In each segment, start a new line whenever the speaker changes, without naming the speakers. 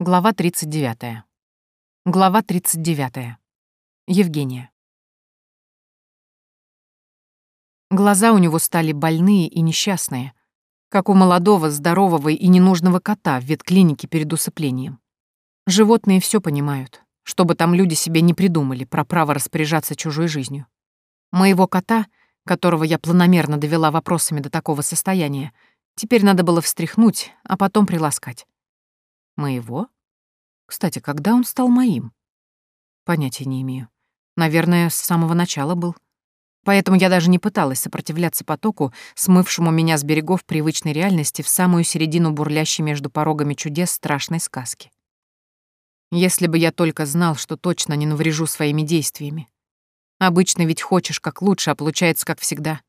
Глава 39. Глава 39. Евгения. Глаза у него стали больные и несчастные, как у молодого, здорового и ненужного кота в ветклинике перед усыплением. Животные все понимают, чтобы там люди себе не придумали про право распоряжаться чужой жизнью. Моего кота, которого я планомерно довела вопросами до такого состояния, теперь надо было встряхнуть, а потом приласкать. Моего? Кстати, когда он стал моим? Понятия не имею. Наверное, с самого начала был. Поэтому я даже не пыталась сопротивляться потоку, смывшему меня с берегов привычной реальности в самую середину бурлящей между порогами чудес страшной сказки. Если бы я только знал, что точно не наврежу своими действиями. Обычно ведь хочешь как лучше, а получается как всегда.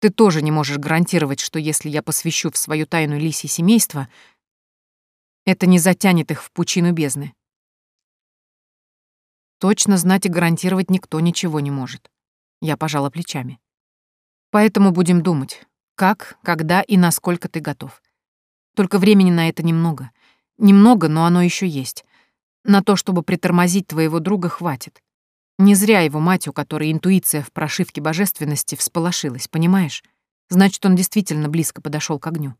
Ты тоже не можешь гарантировать, что если я посвящу в свою тайну лисье семейство, это не затянет их в пучину бездны. Точно знать и гарантировать никто ничего не может. Я пожала плечами. Поэтому будем думать, как, когда и насколько ты готов. Только времени на это немного. Немного, но оно еще есть. На то, чтобы притормозить твоего друга, хватит. Не зря его мать, у которой интуиция в прошивке божественности всполошилась, понимаешь? Значит, он действительно близко подошел к огню.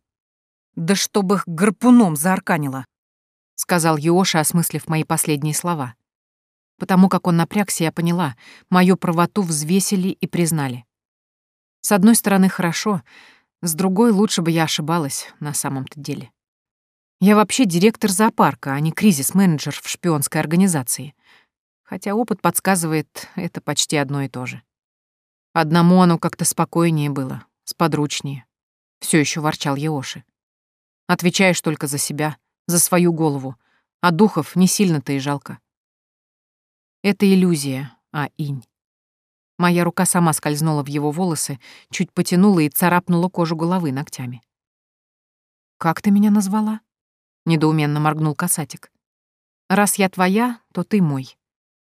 «Да чтобы их гарпуном заарканило!» — сказал Йоша, осмыслив мои последние слова. Потому как он напрягся, я поняла, мою правоту взвесили и признали. С одной стороны, хорошо, с другой, лучше бы я ошибалась на самом-то деле. Я вообще директор зоопарка, а не кризис-менеджер в шпионской организации. Хотя опыт подсказывает, это почти одно и то же. Одному оно как-то спокойнее было, сподручнее. Все еще ворчал Еоши. Отвечаешь только за себя, за свою голову, а духов не сильно-то и жалко. Это иллюзия, а инь. Моя рука сама скользнула в его волосы, чуть потянула и царапнула кожу головы ногтями. «Как ты меня назвала?» — недоуменно моргнул касатик. «Раз я твоя, то ты мой.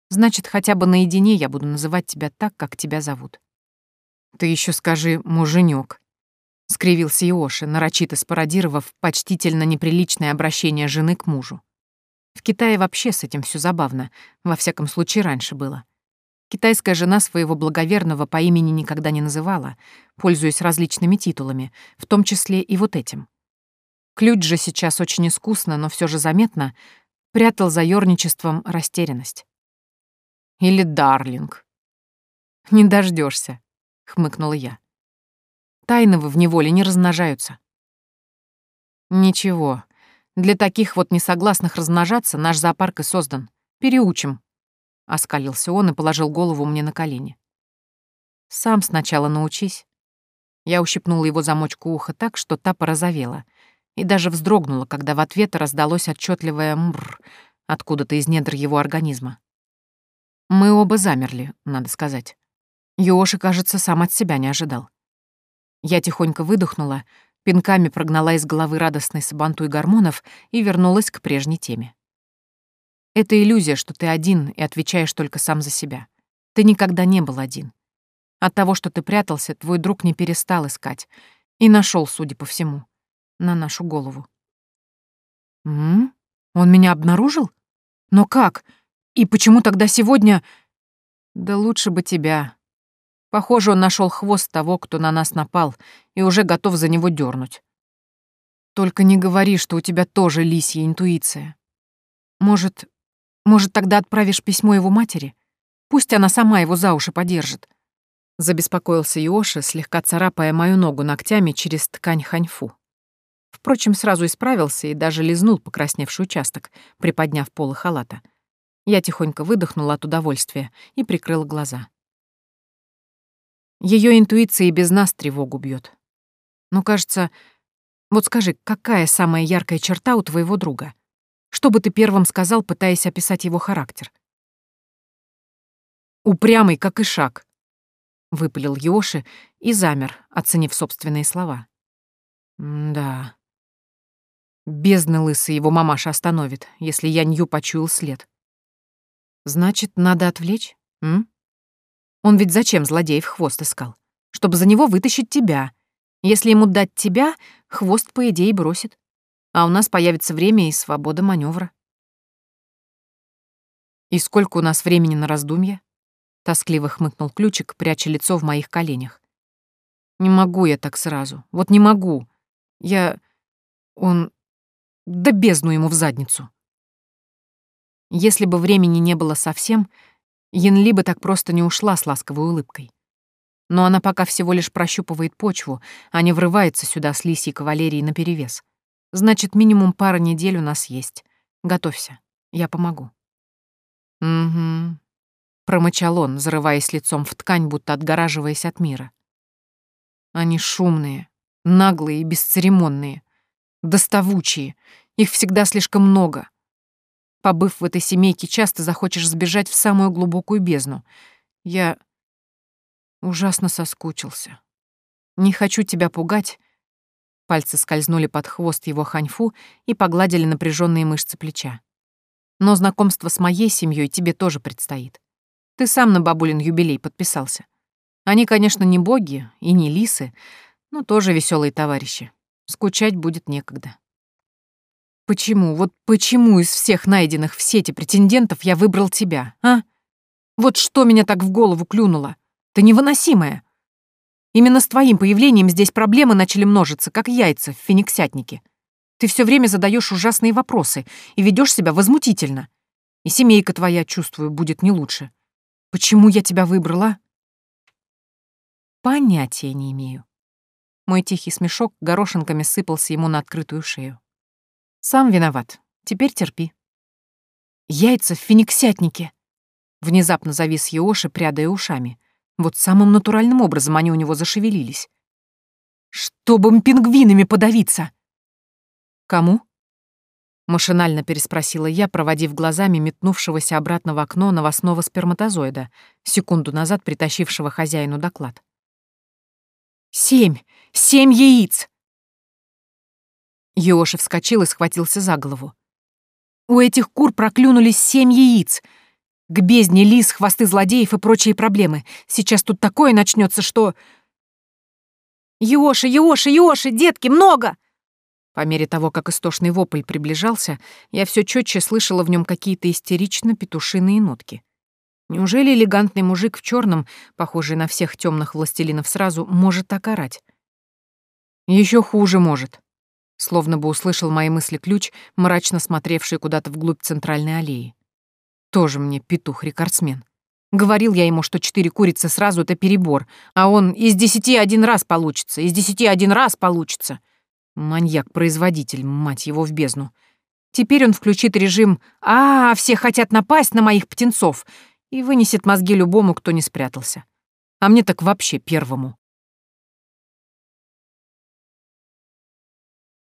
Значит, хотя бы наедине я буду называть тебя так, как тебя зовут». «Ты еще скажи «муженек», — скривился Иоши, нарочито спародировав почтительно неприличное обращение жены к мужу. В Китае вообще с этим все забавно, во всяком случае раньше было. Китайская жена своего благоверного по имени никогда не называла, пользуясь различными титулами, в том числе и вот этим. Ключ же сейчас очень искусно, но все же заметно, прятал за ёрничеством растерянность. Или Дарлинг. «Не дождешься, хмыкнула я. Тайны в неволе не размножаются. Ничего. Для таких вот несогласных размножаться наш зоопарк и создан. Переучим. Оскалился он и положил голову мне на колени. Сам сначала научись. Я ущипнула его замочку уха так, что та порозовела, и даже вздрогнула, когда в ответ раздалось отчетливое «мррр» откуда-то из недр его организма. Мы оба замерли, надо сказать. Йоши, кажется, сам от себя не ожидал. Я тихонько выдохнула, пинками прогнала из головы радостный сабантуй гормонов и вернулась к прежней теме. Это иллюзия, что ты один и отвечаешь только сам за себя. Ты никогда не был один. От того, что ты прятался, твой друг не перестал искать и нашел, судя по всему, на нашу голову. М? Он меня обнаружил? Но как? И почему тогда сегодня... Да лучше бы тебя, Похоже, он нашел хвост того, кто на нас напал, и уже готов за него дернуть. Только не говори, что у тебя тоже лисья интуиция. Может, может, тогда отправишь письмо его матери? Пусть она сама его за уши подержит. Забеспокоился Иоши, слегка царапая мою ногу ногтями через ткань ханьфу. Впрочем, сразу исправился и даже лизнул покрасневший участок, приподняв полы халата. Я тихонько выдохнула от удовольствия и прикрыла глаза. Ее интуиция и без нас тревогу бьет. Ну, кажется... Вот скажи, какая самая яркая черта у твоего друга? Что бы ты первым сказал, пытаясь описать его характер? «Упрямый, как и шаг», — выпалил Йоши и замер, оценив собственные слова. «Да. Бездны лысый его мамаша остановит, если я Нью почуял след. Значит, надо отвлечь, м?» Он ведь зачем злодеев хвост искал? Чтобы за него вытащить тебя. Если ему дать тебя, хвост, по идее, бросит. А у нас появится время и свобода маневра. «И сколько у нас времени на раздумье?» — тоскливо хмыкнул ключик, пряча лицо в моих коленях. «Не могу я так сразу. Вот не могу. Я... Он... Да бездну ему в задницу». Если бы времени не было совсем, Янли бы так просто не ушла с ласковой улыбкой. Но она пока всего лишь прощупывает почву, а не врывается сюда с лисьей кавалерией наперевес. Значит, минимум пара недель у нас есть. Готовься, я помогу. «Угу», — промычал он, зарываясь лицом в ткань, будто отгораживаясь от мира. «Они шумные, наглые и бесцеремонные, доставучие, их всегда слишком много. Побыв в этой семейке, часто захочешь сбежать в самую глубокую бездну. Я ужасно соскучился. Не хочу тебя пугать». Пальцы скользнули под хвост его ханьфу и погладили напряженные мышцы плеча. Но знакомство с моей семьей тебе тоже предстоит. Ты сам на бабулин юбилей подписался. Они, конечно, не боги и не лисы, но тоже веселые товарищи. Скучать будет некогда. Почему, вот почему из всех найденных в сети претендентов я выбрал тебя, а? Вот что меня так в голову клюнуло? Ты невыносимая. Именно с твоим появлением здесь проблемы начали множиться, как яйца в фениксятнике. Ты все время задаешь ужасные вопросы и ведешь себя возмутительно. И семейка твоя, чувствую, будет не лучше. Почему я тебя выбрала? Понятия не имею. Мой тихий смешок горошинками сыпался ему на открытую шею. Сам виноват. Теперь терпи. Яйца в фениксятнике. Внезапно завис Еоши, прядая ушами. Вот самым натуральным образом они у него зашевелились. «Чтобы пингвинами подавиться!» «Кому?» Машинально переспросила я, проводив глазами метнувшегося обратно в окно новостного сперматозоида, секунду назад притащившего хозяину доклад. «Семь! Семь яиц!» Йоши вскочил и схватился за голову. «У этих кур проклюнулись семь яиц! К бездне лис, хвосты злодеев и прочие проблемы. Сейчас тут такое начнется, что...» «Йоши, Йоши, Йоши, детки, много!» По мере того, как истошный вопль приближался, я все четче слышала в нем какие-то истерично-петушиные нотки. Неужели элегантный мужик в черном, похожий на всех темных властелинов сразу, может так орать? Еще хуже может. Словно бы услышал мои мысли ключ, мрачно смотревший куда-то вглубь центральной аллеи. Тоже мне петух-рекордсмен. Говорил я ему, что четыре курицы сразу — это перебор, а он из десяти один раз получится, из десяти один раз получится — Маньяк-производитель, мать его в бездну. Теперь он включит режим «А, все хотят напасть на моих птенцов» и вынесет мозги любому, кто не спрятался. А мне так вообще первому.